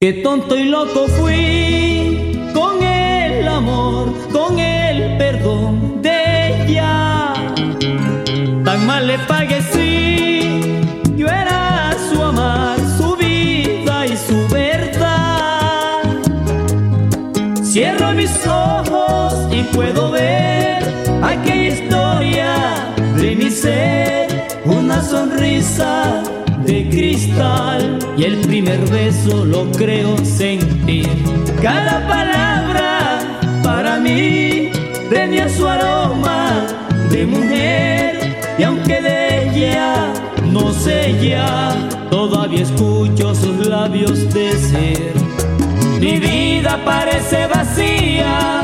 Qué tonto y loco fui con el amor, con el perdón de ella. Tan mal le pagué sí, yo era su amar, su vida y su verdad. Cierro mis ojos y puedo ver aquella primer beso lo creo sentir. Cada palabra para mí tenía su aroma de mujer y aunque de ella no sé ya, todavía escucho sus labios decir. Mi vida parece vacía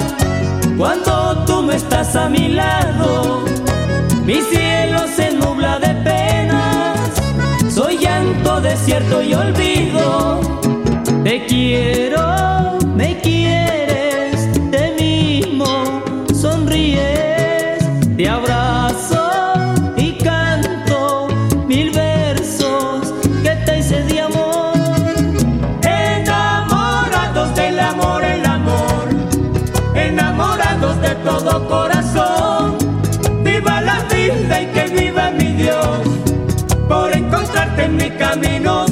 cuando tú no estás a mi lado. Mi cielo se nubla de desierto y olvido. Quiero, me quieres, te mimo, sonríes, te abrazo y canto mil versos que te hice de amor. Enamorados del amor, el amor, enamorados de todo corazón. Viva la vida y que viva mi Dios por encontrarte en mi camino,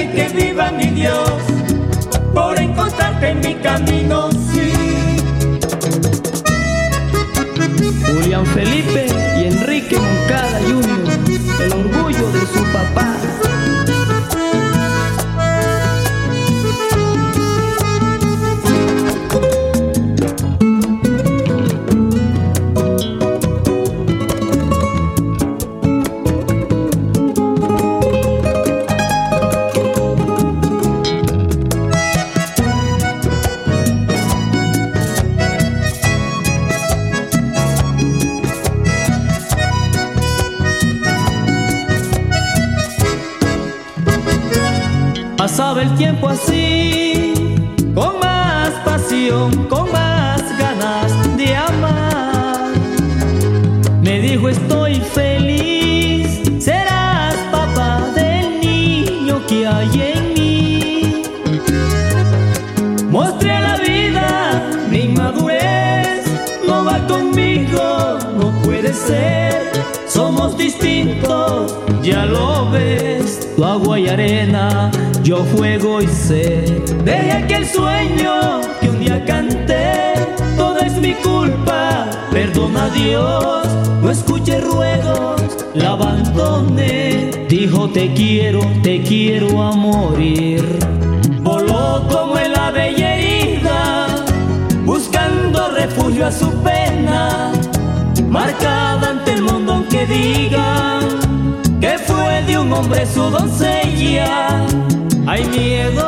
y que viva mi Dios, por encontrarte en mi camino, sí. Julián Felipe y Enrique Moncada Jr., el orgullo de su papá. Pasaba el tiempo así, con más pasión, con más ganas de amar. Me dijo estoy feliz, agua y arena yo fuego y sé. Deje que el sueño que un día canté, todo es mi culpa, perdona a Dios, no escuche ruegos, la abandoné. Dijo te quiero, te quiero a morir. Voló como el ave herida, buscando refugio a su pena, marcada ante el mundo aunque diga hombre su doncella. Hay miedo,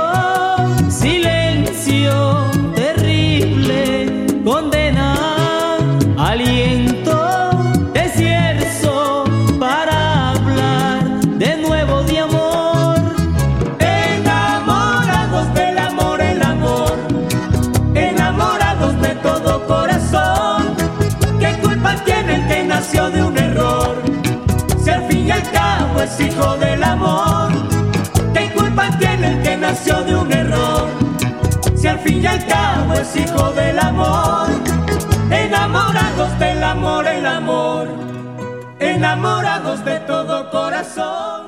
es hijo del amor nació de un error. Si al fin y al cabo es hijo del amor, enamorados del amor, el amor, enamorados de todo corazón.